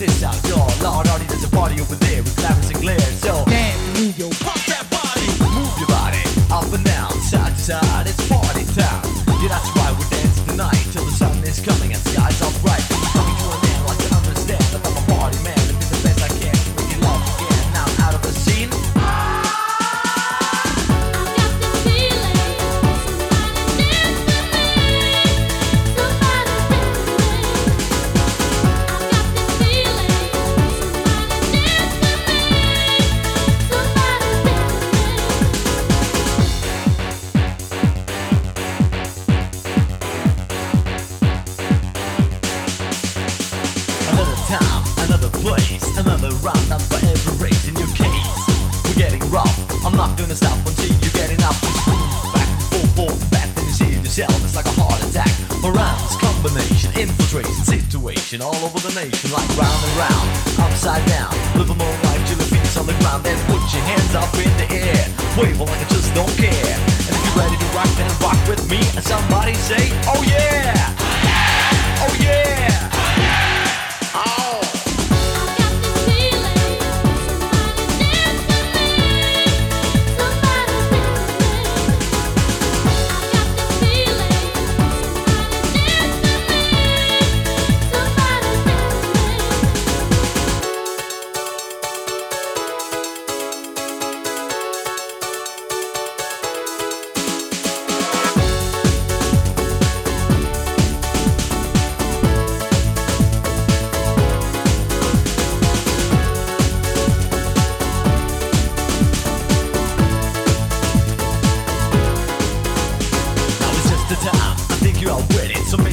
out, yo. Lord, already there's a party over there with glamorous and glare. So Dance, move your pump that body, move your body up and down, side to side. It's party time. Yeah, that's right. We're dancing tonight till the sun is coming and skies are another place, another round up for every race in your case. We're getting rough. I'm not gonna stop until you get enough. Back, forth, forth, back, then you see yourself. It's like a heart attack. Around combination, infiltration, situation all over the nation, like round and round, upside down. Live a more life till your feet's on the ground. Then put your hands up in the air, wave like I just don't care. And if you're ready to rock, then rock with me. And somebody say,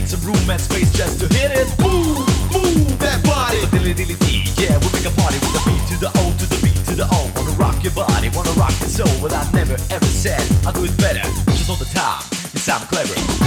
make some room and space just to hit it. Move, move that body. Dilly dilly dee, yeah, we make a party with the beat to the O to the B to the O. Wanna rock your body, wanna rock your soul. But I never ever said I'll do it better. Just all the time. Yes, I'm clever.